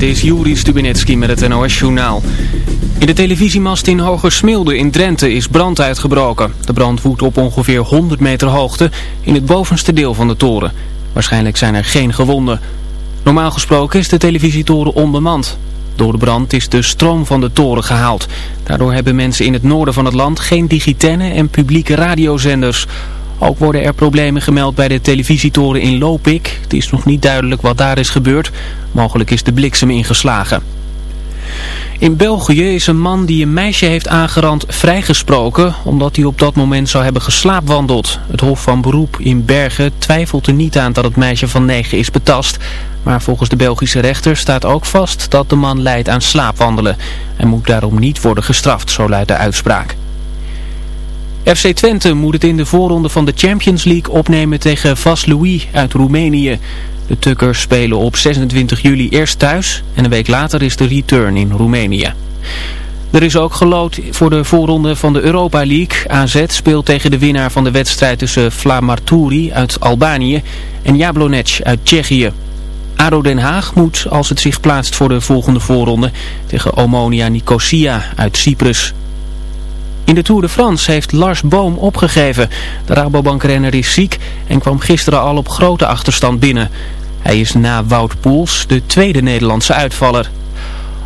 Dit is Juri Stubinetski met het NOS-journaal. In de televisiemast in Hogersmilde in Drenthe is brand uitgebroken. De brand woedt op ongeveer 100 meter hoogte in het bovenste deel van de toren. Waarschijnlijk zijn er geen gewonden. Normaal gesproken is de televisietoren onbemand. Door de brand is de stroom van de toren gehaald. Daardoor hebben mensen in het noorden van het land geen digitenne en publieke radiozenders... Ook worden er problemen gemeld bij de televisietoren in Lopik. Het is nog niet duidelijk wat daar is gebeurd. Mogelijk is de bliksem ingeslagen. In België is een man die een meisje heeft aangerand vrijgesproken omdat hij op dat moment zou hebben geslaapwandeld. Het Hof van Beroep in Bergen twijfelt er niet aan dat het meisje van negen is betast. Maar volgens de Belgische rechter staat ook vast dat de man leidt aan slaapwandelen. En moet daarom niet worden gestraft, zo luidt de uitspraak. FC Twente moet het in de voorronde van de Champions League opnemen tegen Vas Louis uit Roemenië. De Tukkers spelen op 26 juli eerst thuis en een week later is de return in Roemenië. Er is ook gelood voor de voorronde van de Europa League. AZ speelt tegen de winnaar van de wedstrijd tussen Flamarturi uit Albanië en Jablonec uit Tsjechië. ADO Den Haag moet, als het zich plaatst voor de volgende voorronde, tegen Omonia Nicosia uit Cyprus. In de Tour de France heeft Lars Boom opgegeven. De Rabobankrenner is ziek en kwam gisteren al op grote achterstand binnen. Hij is na Wout Poels de tweede Nederlandse uitvaller.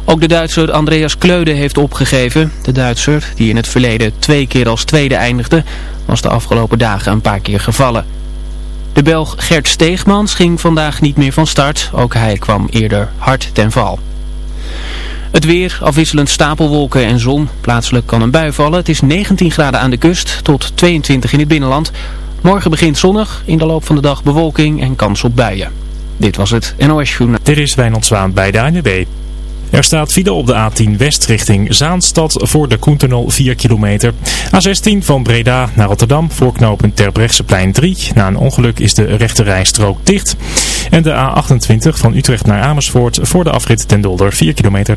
Ook de Duitser Andreas Kleude heeft opgegeven. De Duitser, die in het verleden twee keer als tweede eindigde, was de afgelopen dagen een paar keer gevallen. De Belg Gert Steegmans ging vandaag niet meer van start. Ook hij kwam eerder hard ten val. Het weer, afwisselend stapelwolken en zon. Plaatselijk kan een bui vallen. Het is 19 graden aan de kust tot 22 in het binnenland. Morgen begint zonnig, in de loop van de dag bewolking en kans op buien. Dit was het NOS Journaal. Dit is Wijnand Zwaan bij de ANWB. Er staat file op de A10 West richting Zaanstad voor de Koentunnel 4 kilometer. A16 van Breda naar Rotterdam voor knooppunt Terbrechtseplein 3. Na een ongeluk is de rechte rijstrook dicht. En de A28 van Utrecht naar Amersfoort voor de afrit ten Dolder 4 kilometer.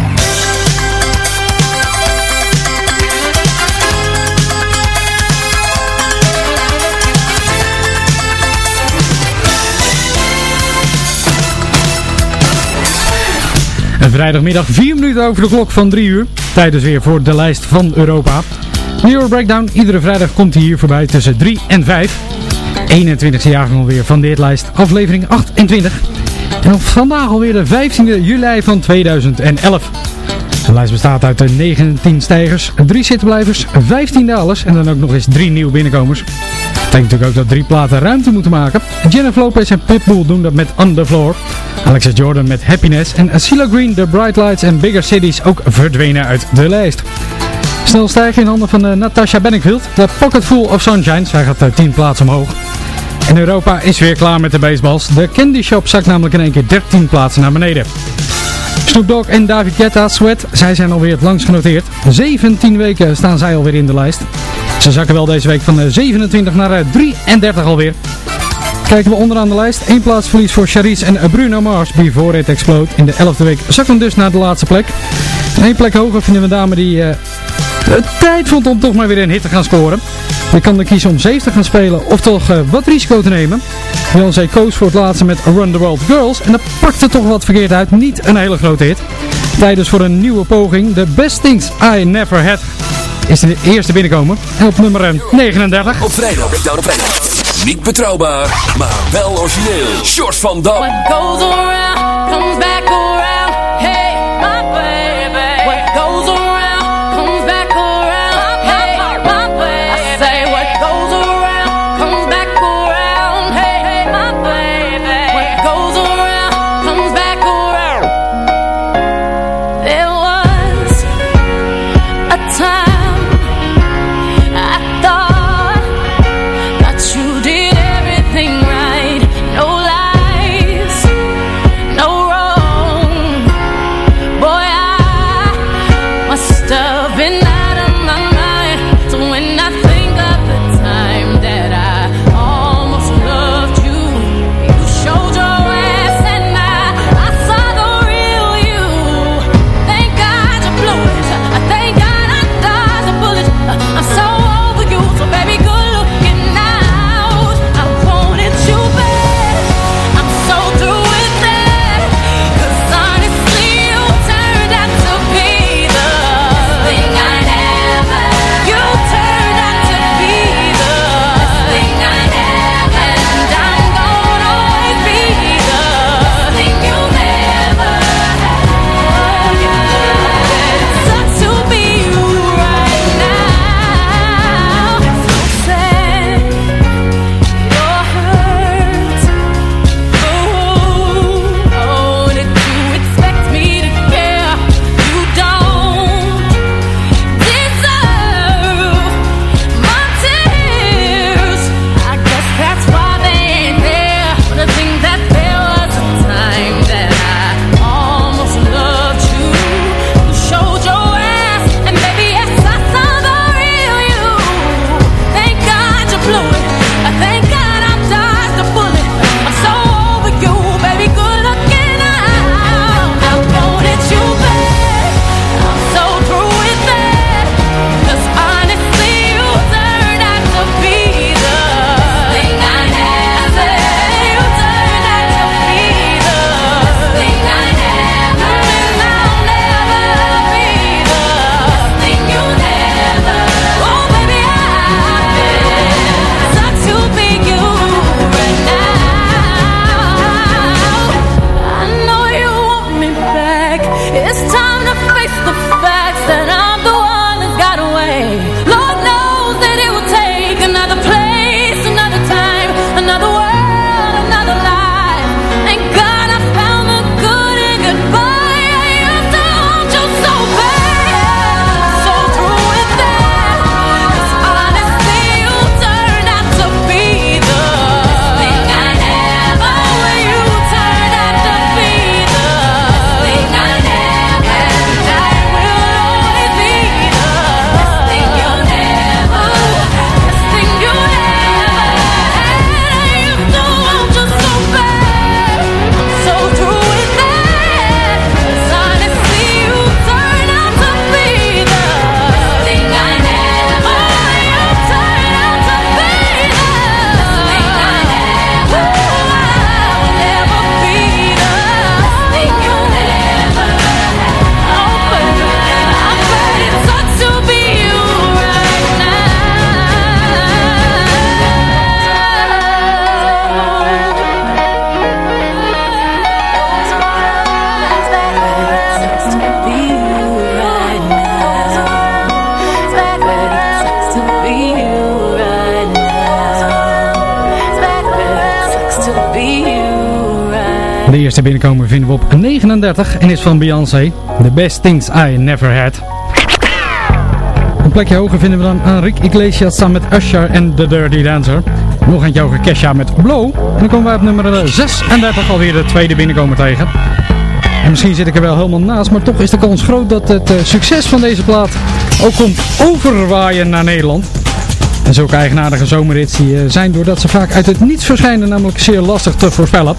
En vrijdagmiddag 4 minuten over de klok van 3 uur. Tijd dus weer voor de lijst van Europa. Euro Breakdown. Iedere vrijdag komt hij hier voorbij tussen 3 en 5. 21e jaargang alweer van dit lijst. Aflevering 28. En vandaag alweer de 15e juli van 2011. De lijst bestaat uit 19 stijgers, 3 zittenblijvers, 15 dalers en dan ook nog eens 3 nieuwe binnenkomers. Betekent natuurlijk ook dat drie platen ruimte moeten maken. Jennifer Lopez en Pitbull doen dat met On The Floor. Alexa Jordan met Happiness en CeeLo Green, The Bright Lights en Bigger Cities ook verdwenen uit de lijst. Snel stijgen in handen van uh, Natasha Bedingfield. The Pocket Full of Sunshine. Zij gaat uh, 10 plaatsen omhoog. En Europa is weer klaar met de baseballs. De Candy Shop zakt namelijk in één keer 13 plaatsen naar beneden. Snoop Dogg en David Guetta, Sweat, zij zijn alweer het langst genoteerd. 17 weken staan zij alweer in de lijst. Ze zakken wel deze week van 27 naar 33 alweer. Kijken we onderaan de lijst. Eén plaatsverlies voor Charisse en Bruno Mars. Before It Explode. In de 11e week zakken dus naar de laatste plek. Eén plek hoger vinden we een dame die... Het tijd vond om toch maar weer een hit te gaan scoren. Je kan er kiezen om safe te gaan spelen of toch wat risico te nemen. Beyoncé koos voor het laatste met Run the World Girls. En dat pakte toch wat verkeerd uit. Niet een hele grote hit. Tijdens voor een nieuwe poging. The Best Things I Never Had is de eerste binnenkomen. En op nummer 39. Op vrijdag, breakdown op vrijdag. Niet betrouwbaar, maar wel origineel. Short van Dam. What goes around, comes back around. Binnenkomer vinden we op 39 en is van Beyoncé. The Best Things I Never Had. Een plekje hoger vinden we dan Enrique Iglesias samen met Usher en The Dirty Dancer. Nog eentje hoger Kesha met Blow. En dan komen we op nummer 36 alweer de tweede binnenkomer tegen. En misschien zit ik er wel helemaal naast, maar toch is de kans groot dat het uh, succes van deze plaat ook komt overwaaien naar Nederland. En zulke eigenaardige zomerrits die, uh, zijn doordat ze vaak uit het niets verschijnen namelijk zeer lastig te voorspellen.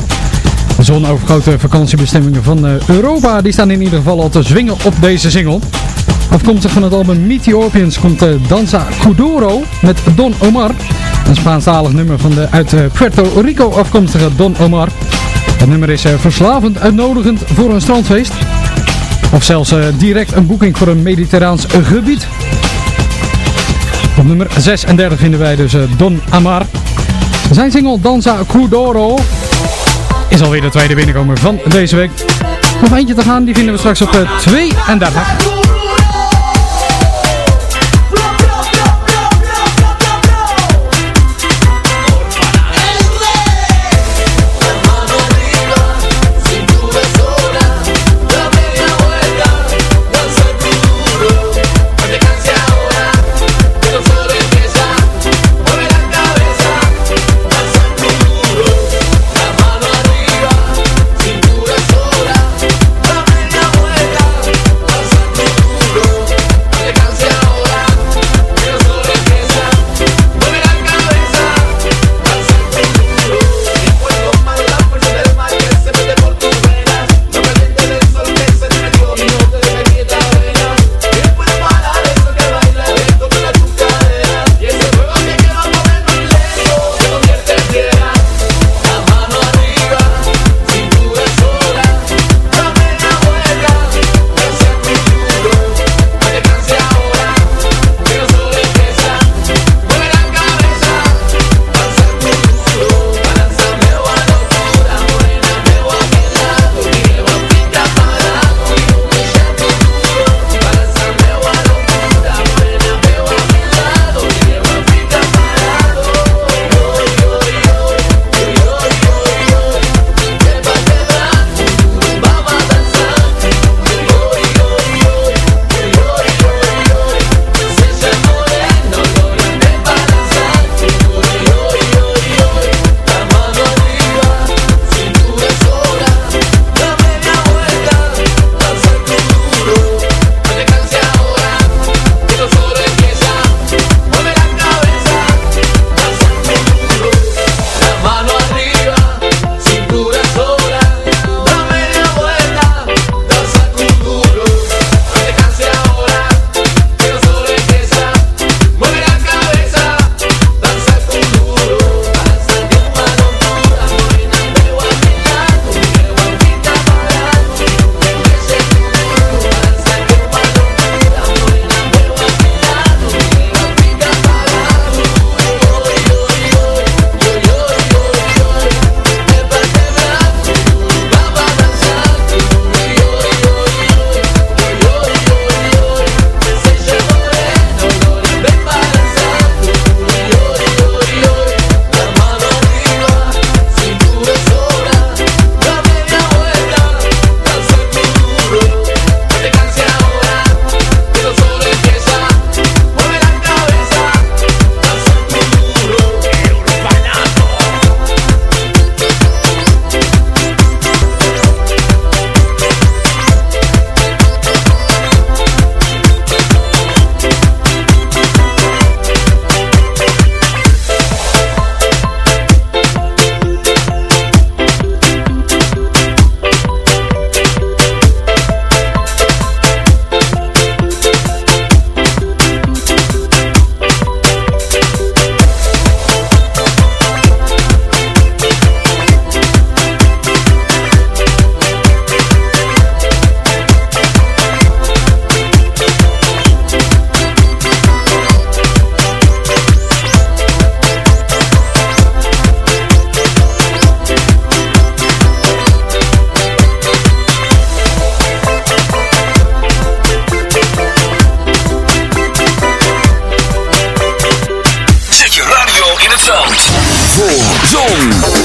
De zonovergrote vakantiebestemmingen van uh, Europa die staan in ieder geval al te zwingen op deze single. Afkomstig van het album Meteorpians komt Danza Kuduro met Don Omar. Een Spaanstalig nummer van de uit Puerto Rico afkomstige Don Omar. Het nummer is verslavend uitnodigend voor een strandfeest. Of zelfs direct een boeking voor een mediterraans gebied. Op nummer 36 vinden wij dus Don Amar. Zijn single Danza Crudoro is alweer de tweede binnenkomer van deze week. Nog eentje te gaan, die vinden we straks op 32.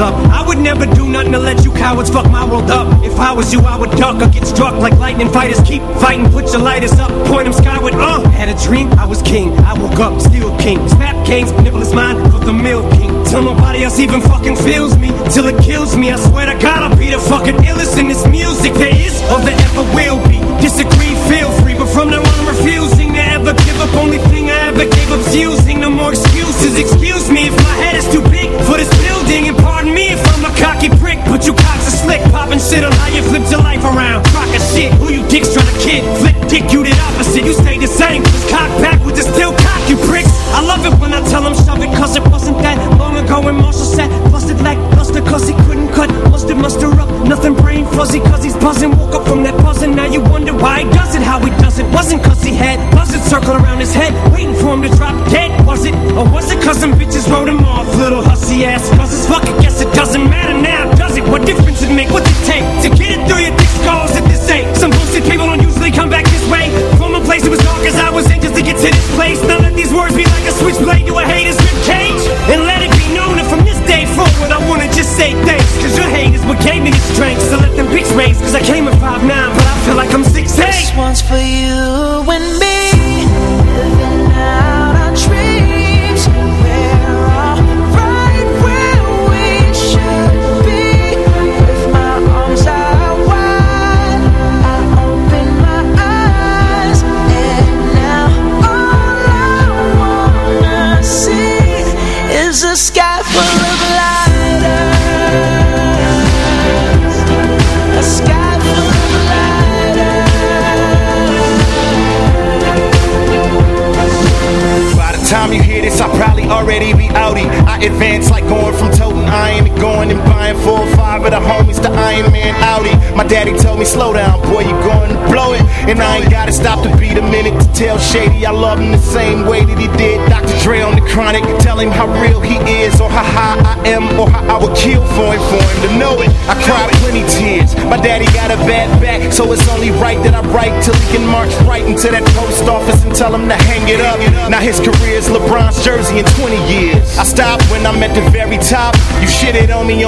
Up. I would never do nothing to let you cowards fuck my world up. If I was you, I would duck or get struck like lightning fighters. Keep fighting, put your lighters up, point them skyward. Uh, had a dream, I was king. I woke up, still king. Snap kings, nibble is mine for the milk king. Till nobody else even fucking feels me, till it kills me. I swear to God, I'll be the fucking illest in this music there is or there ever will be. Disagree, feel free, but from now on, I'm refusing to ever give up. Only thing I ever gave up's using. No more excuses. Excuse me if my head is too big for this building, and pardon me if I'm a cocky prick. But you cocks are slick, popping shit on how you flipped your life around. Crock of shit, who you dicks trying to kid? Flip dick, you did opposite. You stay the same. Cock back with the still cock, you pricks. I love it when I tell them shove it, cause it wasn't that long ago when Marshall said, busted like buster, cause he couldn't cut. Mustard, muster up, nothing brain fuzzy, cause he's buzzing. Woke up from that buzzing, now you wonder why he does it, how he does it. Wasn't cause he had buzzards circling around his head, waiting for him to drop dead, was it? Or was it cause some bitches wrote him off, little hussy ass buzzes? Fuck, I guess it doesn't matter now, does it? What difference it make? What's it take to get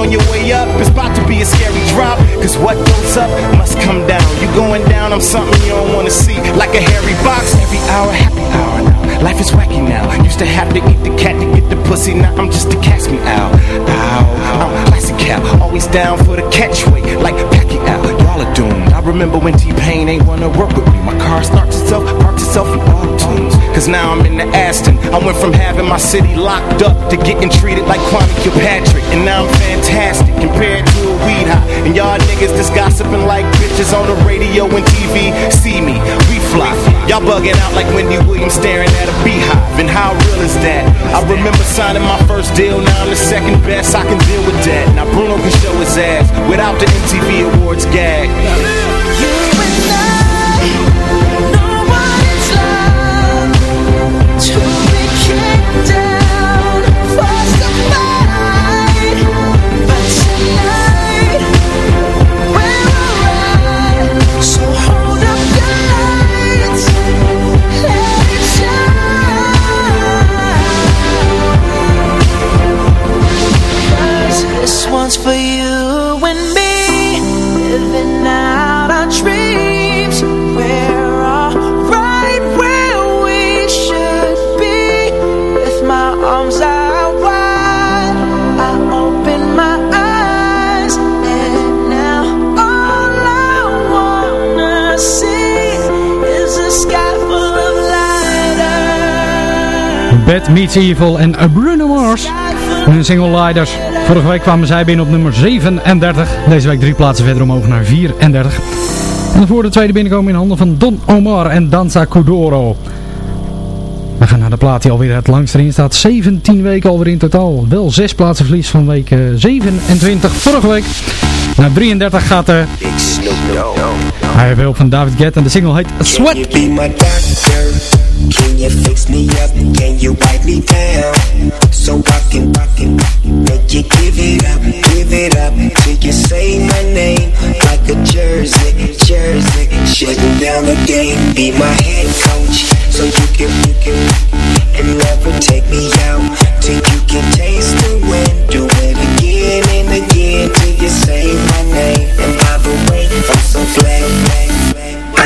on your way up. It's about to be a scary drop. Cause what goes up must come down. You going down, I'm something you don't wanna see. Like a hairy box, every hour, happy hour now. Life is wacky now. Used to have to eat the cat to get the pussy. Now I'm just a catch me out. Ow, I'm classic cow. Always down for the catchway. Like remember when T-Pain ain't wanna work with me. My car starts itself, parks itself in auto tunes. Cause now I'm in the Aston. I went from having my city locked up to getting treated like Kwame Kilpatrick. And now I'm fantastic compared to weed high. And y'all niggas just gossiping like bitches on the radio and TV. See me, we fly. Y'all bugging out like Wendy Williams staring at a beehive. And how real is that? I remember signing my first deal. Now I'm the second best. I can deal with that. Now Bruno can show his ass without the MTV Awards gag. This Bad Meets Evil en Bruno Mars. Hun single Liders. Vorige week kwamen zij binnen op nummer 37. Deze week drie plaatsen verder omhoog naar 34. En voor de tweede binnenkomen in handen van Don Omar en Danza Kuduro. We gaan naar de plaat die alweer het langst erin staat. 17 weken alweer in totaal. Wel 6 plaatsen verlies van week 27 vorige week. Naar 33 gaat de... Hij heeft hulp van David Guetta en de single heet Sweat. Can you fix me up? Can you wipe me down? So I can, I can make you give it up, give it up Till you say my name like a jersey, jersey Shutting down the game, be my head coach So you can, you can, and never take me out Till you can taste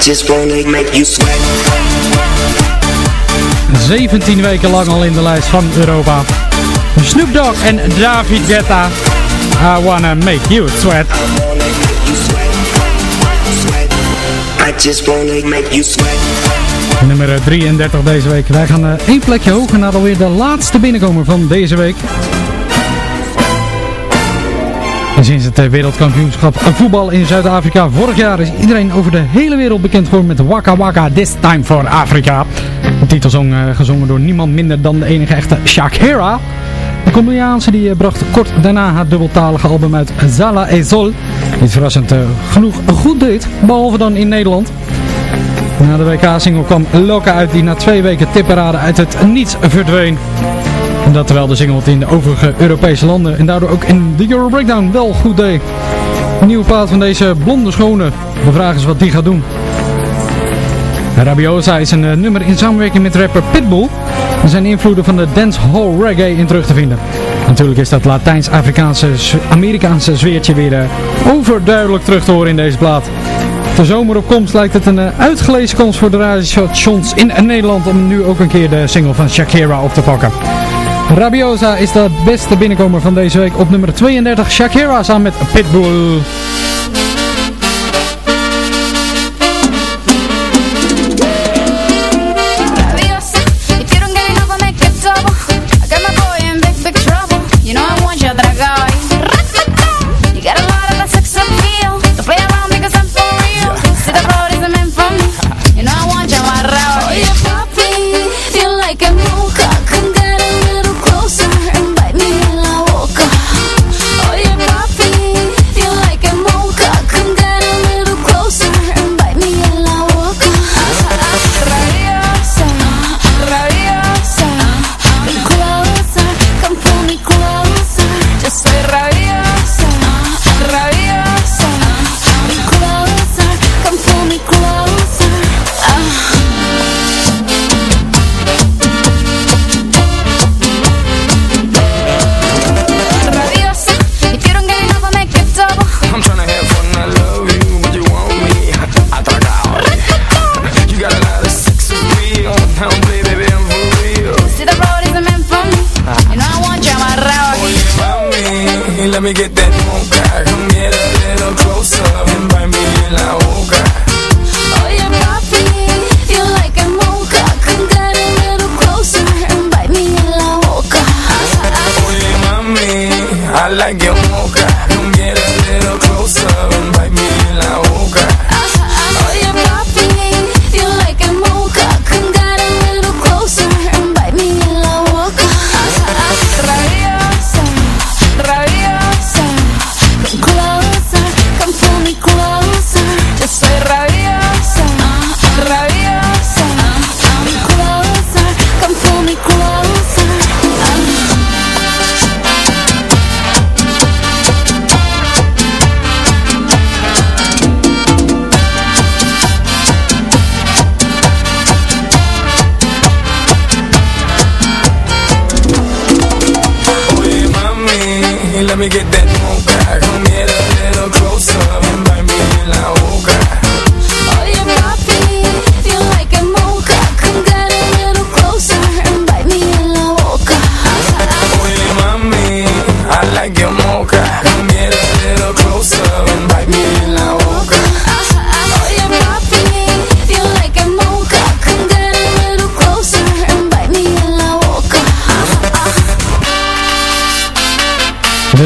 just wanna make you sweat 17 weken lang al in de lijst van Europa. Snoop Dogg en David Guetta. I wanna make you sweat. I just wanna make you sweat Nummer 33 deze week. Wij gaan uh, één plekje hoger naar alweer de laatste binnenkomer van deze week. Sinds het eh, wereldkampioenschap voetbal in Zuid-Afrika vorig jaar is iedereen over de hele wereld bekend geworden met Waka Waka This Time for Africa. De titelsong uh, gezongen door niemand minder dan de enige echte Shakira. De Colombiaanse die bracht kort daarna haar dubbeltalige album uit Zala e Sol. Die verrassend genoeg goed deed, behalve dan in Nederland. Na de WK-single kwam Loka uit die na twee weken tipperade uit het niets verdween. Dat terwijl de single in de overige Europese landen en daardoor ook in de Euro Breakdown wel goed deed. Een nieuwe plaat van deze blonde schone. De vraag is wat die gaat doen. Rabiosa is een uh, nummer in samenwerking met rapper Pitbull. Er zijn invloeden van de dancehall reggae in terug te vinden. Natuurlijk is dat Latijns-Afrikaanse, Amerikaanse zweertje weer uh, overduidelijk terug te horen in deze plaat. De zomer komst lijkt het een uh, uitgelezen kans voor de radiostations in Nederland om nu ook een keer de single van Shakira op te pakken. Rabiosa is de beste binnenkomer van deze week op nummer 32. Shakira samen met Pitbull.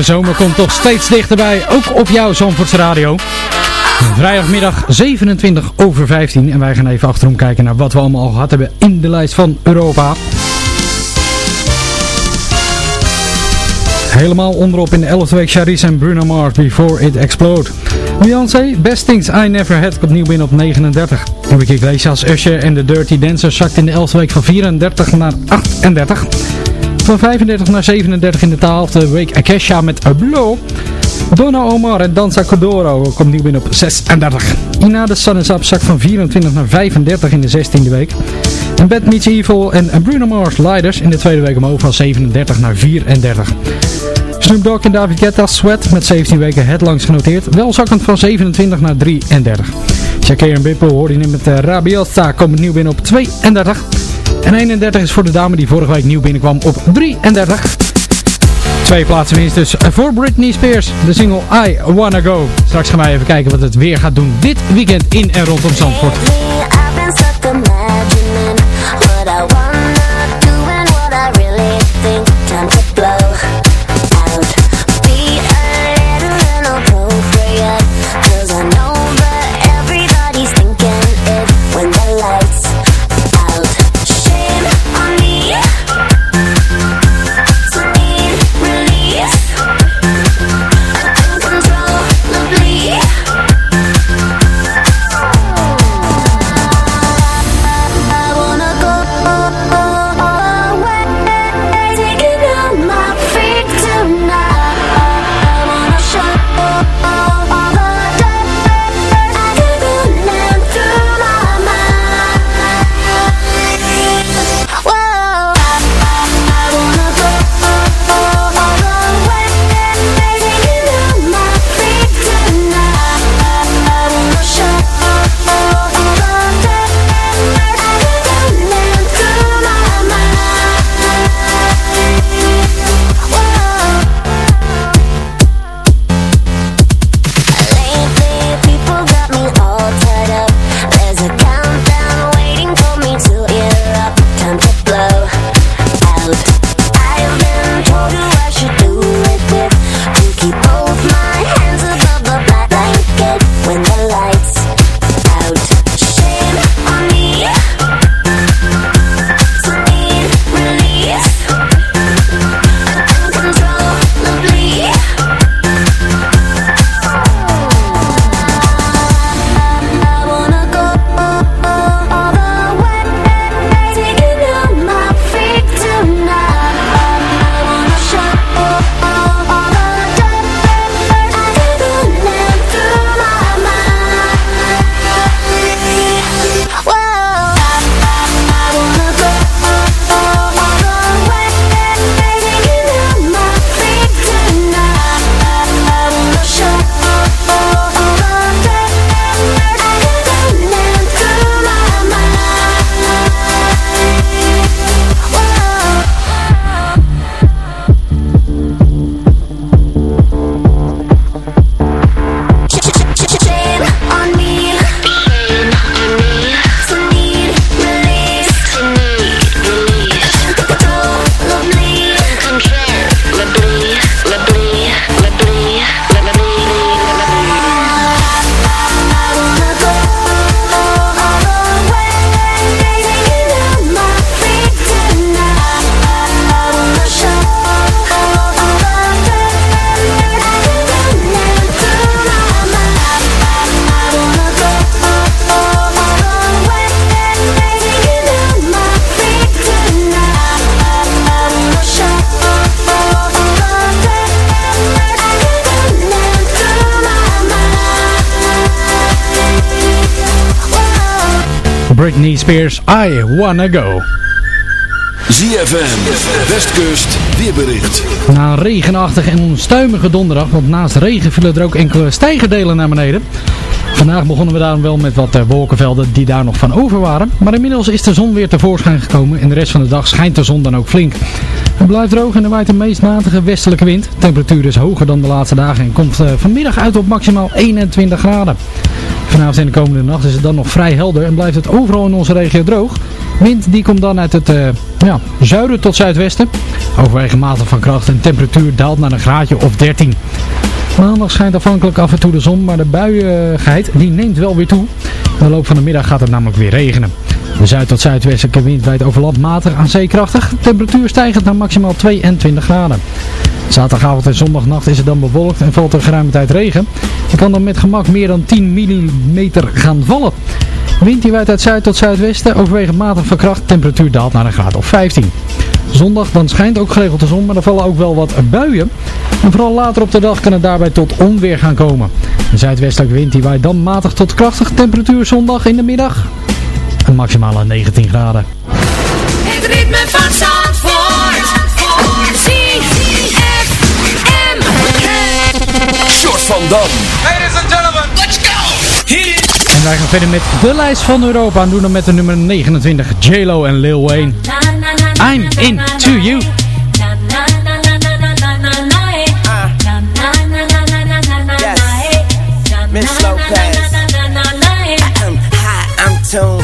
Zomer komt toch steeds dichterbij, ook op jouw Zandvoorts Radio. Vrijdagmiddag 27 over 15 en wij gaan even achterom kijken naar wat we allemaal al gehad hebben in de lijst van Europa. Helemaal onderop in de 11e week Charisse en Bruno Mars Before It Explode. Beyoncé, Best Things I Never Had komt nieuw binnen op 39. Enrique Iglesias, Usher en The Dirty Dancers zakt in de 11e week van 34 naar 38. Van 35 naar 37 in de 12e week Akesha met Blow. Donna Omar en Danza Codoro komt nieuw binnen op 36. Ina de Sun is Up zakt van 24 naar 35 in de 16e week. En Bad Meets Evil en Bruno Mars Leiders in de tweede week omhoog van 37 naar 34. Snoop Dogg en David Guetta Sweat met 17 weken headlines genoteerd. Wel zakkend van 27 naar 33. Shakira en Bippo hoorde je met uh, Rabiosa komt nieuw binnen op 32. En 31 is voor de dame die vorige week nieuw binnenkwam op 33. Twee plaatsen winst dus voor Britney Spears. De single I Wanna Go. Straks gaan wij even kijken wat het weer gaat doen dit weekend in en rondom Zandvoort. Spears, I Wanna Go. ZFM, Westkust, weerbericht. Na een regenachtige en onstuimige donderdag, want naast regen vielen er ook enkele stijgerdelen naar beneden. Vandaag begonnen we daarom wel met wat eh, wolkenvelden die daar nog van over waren. Maar inmiddels is de zon weer tevoorschijn gekomen en de rest van de dag schijnt de zon dan ook flink. Het blijft droog en er waait een meest matige westelijke wind. De temperatuur is hoger dan de laatste dagen en komt eh, vanmiddag uit op maximaal 21 graden. Vanavond en de komende nacht is het dan nog vrij helder en blijft het overal in onze regio droog. Wind die komt dan uit het uh, ja, zuiden tot zuidwesten. Overwegend matig van kracht en temperatuur daalt naar een graadje of 13. Maandag schijnt afhankelijk af en toe de zon, maar de buiigheid die neemt wel weer toe. In de loop van de middag gaat het namelijk weer regenen. De zuid- tot zuidwestelijke wind wijdt over land matig aan zeekrachtig. Temperatuur stijgt naar maximaal 22 graden. Zaterdagavond en zondagnacht is het dan bewolkt en valt er geruime tijd regen. Je kan dan met gemak meer dan 10 mm gaan vallen. Wind die waait uit zuid tot zuidwesten, overwegend matig van kracht, temperatuur daalt naar een graad of 15. Zondag dan schijnt ook geregeld de zon, maar er vallen ook wel wat buien. En vooral later op de dag kan het daarbij tot onweer gaan komen. De zuidwestelijke wind die waait dan matig tot krachtig, temperatuur zondag in de middag een maximale 19 graden. Het ritme van Zandvoort. ZFM. Short van Dam. Wij gaan verder met de lijst van Europa en doen dan met de nummer 29 J-Lo en Lil Wayne. I'm into you. Miss Lopez. I'm hot, I'm tuned,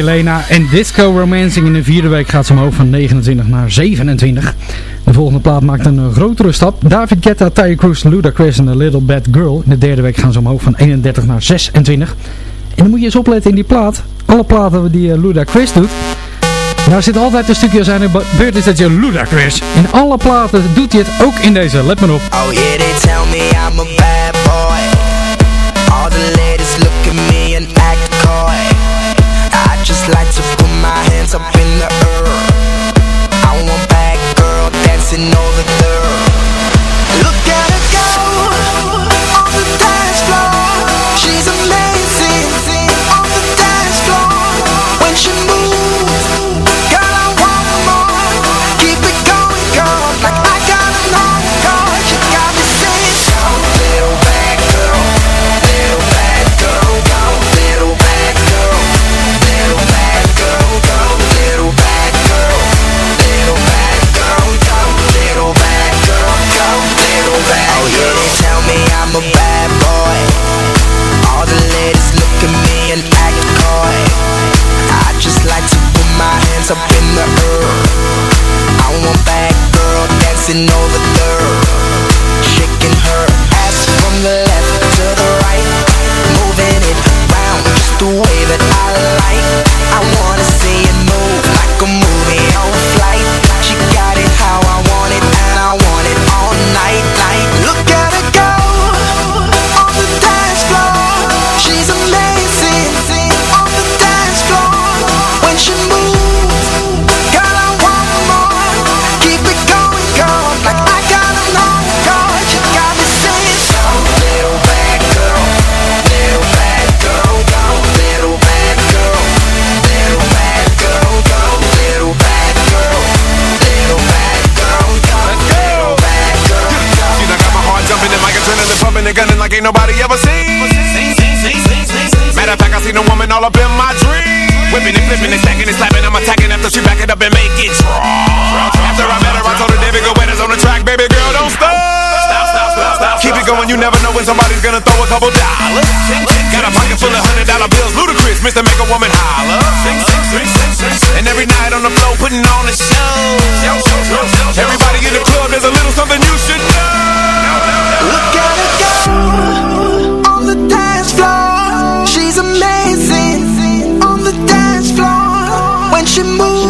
Elena en Disco Romancing. In de vierde week gaat ze omhoog van 29 naar 27. De volgende plaat maakt een eh, grotere stap. David Guetta, Tyre Cruz, Ludacris en The Little Bad Girl. In de derde week gaan ze omhoog van 31 naar 26. En dan moet je eens opletten in die plaat. Alle platen die eh, Ludacris doet... Daar zit altijd een stukje zijn beurt is dat je Ludacris. In alle platen doet hij het ook in deze. Let me op. Oh yeah, they tell me I'm a up in the air. I want bad girl dancing on. nothing, no going, you never know when somebody's gonna throw a couple dollars. Got a pocket full of hundred dollar bills, ludicrous, Mr. Make a Woman holler. And every night on the floor, putting on a show. Everybody in the club, there's a little something you should know. Look at her go on the dance floor. She's amazing on the dance floor when she moves.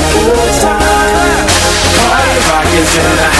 Have a good time. Party rock is in the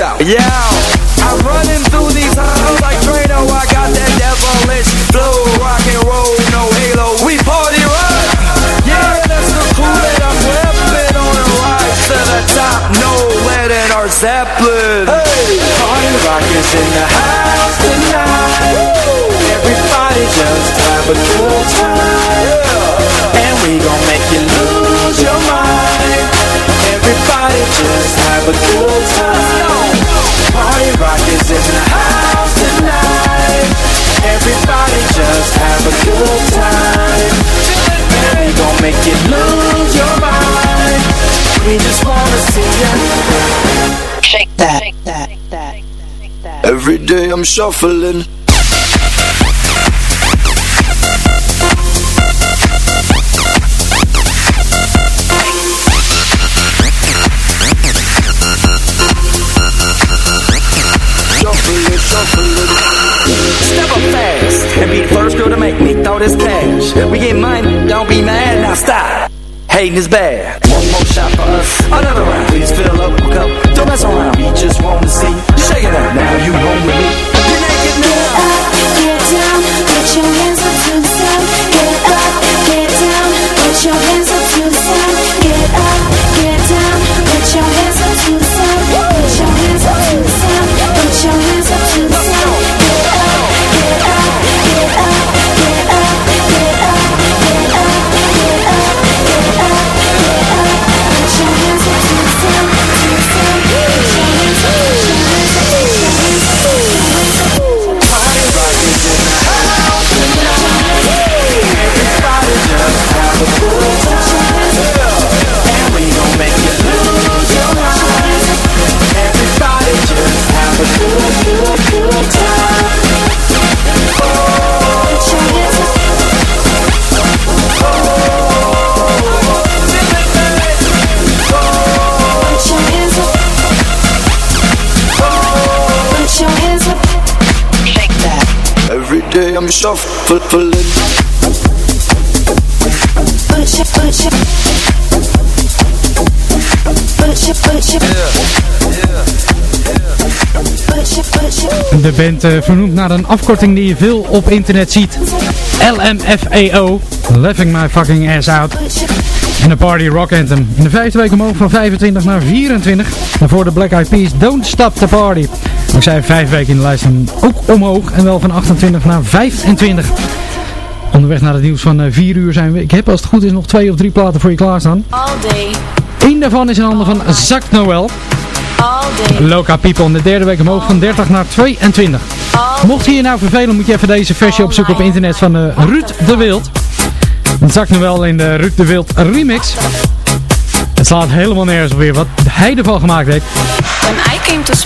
up. Yeah, I'm running through these halls like Drano. I got that devilish flow, rock and roll, no halo. We party rock. Yeah, that's the cool that I'm whipping on a rise to the top. No lead in our Zeppelin. Hey, party rock is in the house tonight. Everybody just have a good time. Make you lose your mind. We just wanna see ya. Shake that. Shake that. Every day I'm shuffling. Shuffling, first girl to make me throw this cash. We get money, don't be mad, now stop. Hating is bad. One more shot for us, another round. Please fill up a cup, don't mess around. We just want to see shake it up. Now you with me. I'm shuffling. De band eh, vernoemd naar een afkorting die je veel op internet ziet. LMFAO. Laughing my fucking ass out. En de Party Rock Anthem. In de vijfde week omhoog van 25 naar 24. Daarvoor de Black Eyed Peas Don't Stop the Party. Ik zei vijf weken in de lijst en ook omhoog. En wel van 28 naar 25. Onderweg naar het nieuws van 4 uur zijn we. Ik heb als het goed is nog twee of drie platen voor je klaarstaan. Eén daarvan is in handen van Zak Noel. Loca People in de derde week omhoog van 30 naar 22. Mocht je je nou vervelen, moet je even deze versie opzoeken op internet van eh, Ruud de Wild. Nu wel in de Ruud de Wild remix. Het slaat helemaal nergens op weer wat hij ervan gemaakt heeft.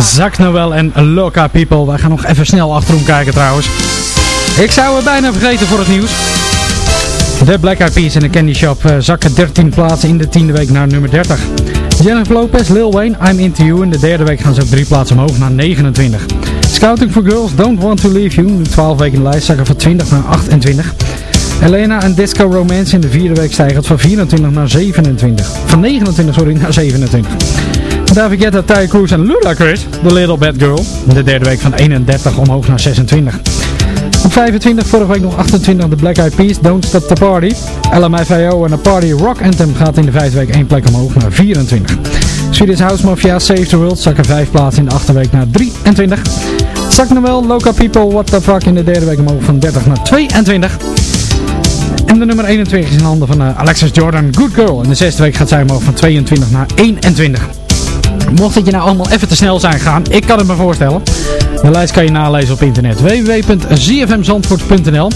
Zak Noel en Loca People. Wij gaan nog even snel achterom kijken trouwens. Ik zou het bijna vergeten voor het nieuws. De Black Eyed Peas en de Candy Shop eh, zakken 13 plaatsen in de tiende week naar nummer 30. Jennifer Lopez, Lil Wayne, I'm Into You. In de derde week gaan ze ook drie plaatsen omhoog naar 29. Scouting for Girls, Don't Want To Leave You. Nu 12 weken in de lijst zakken van 20 naar 28. Elena en Disco Romance in de vierde week stijgen het van 24 naar 27. Van 29, sorry, naar 27. David Guetta, Ty Cruz en Ludacris, The Little Bad Girl. In de derde week van 31 omhoog naar 26. Op 25, vorige week nog 28, de Black Eyed Peas, Don't Stop the Party. LMFAO en de Party Rock Anthem gaat in de vijfde week één plek omhoog naar 24. Swedish House Mafia, Save the World, zakken vijf plaatsen in de achtste week naar 23. Zak Noel, Loca People, What the Fuck in de derde week omhoog van 30 naar 22. En de nummer 21 is in handen van uh, Alexis Jordan, Good Girl. In de zesde week gaat zij omhoog van 22 naar 21. Mocht het je nou allemaal even te snel zijn gegaan, ik kan het me voorstellen. De lijst kan je nalezen op internet. www.zfmzandvoort.nl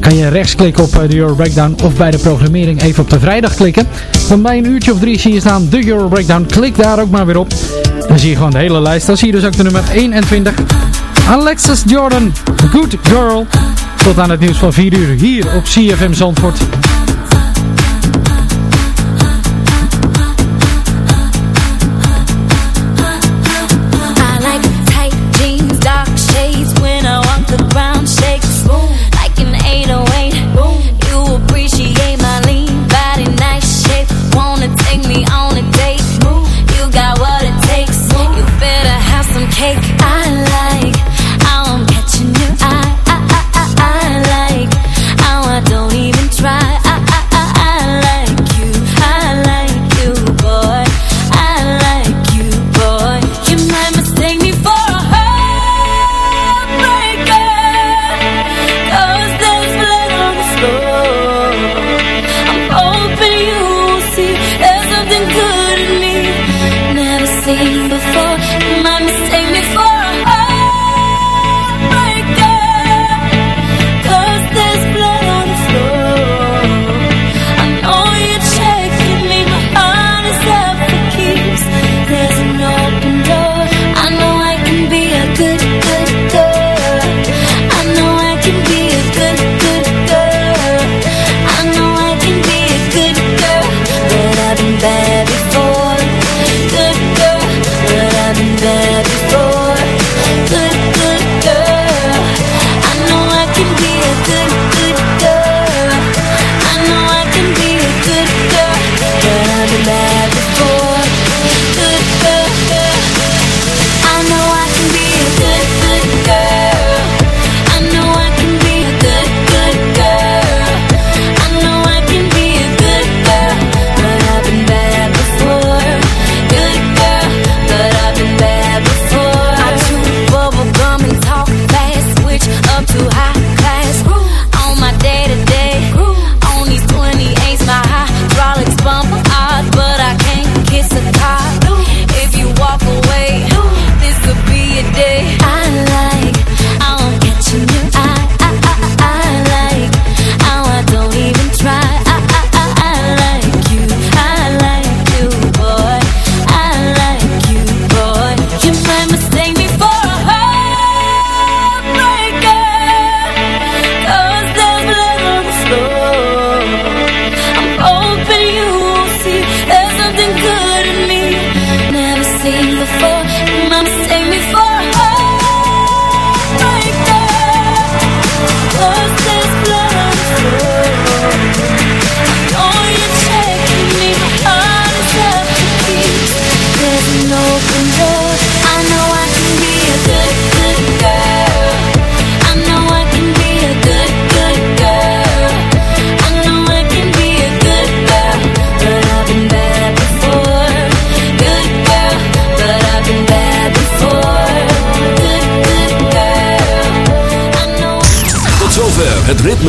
Kan je rechtsklikken op eh, de Euro Breakdown of bij de programmering even op de vrijdag klikken. Dan bij een uurtje of drie zie je staan de Euro Breakdown. Klik daar ook maar weer op. Dan zie je gewoon de hele lijst. Dan zie je dus ook de nummer 21. Alexis Jordan, Good Girl. Tot aan het nieuws van 4 uur hier op CFM Zandvoort.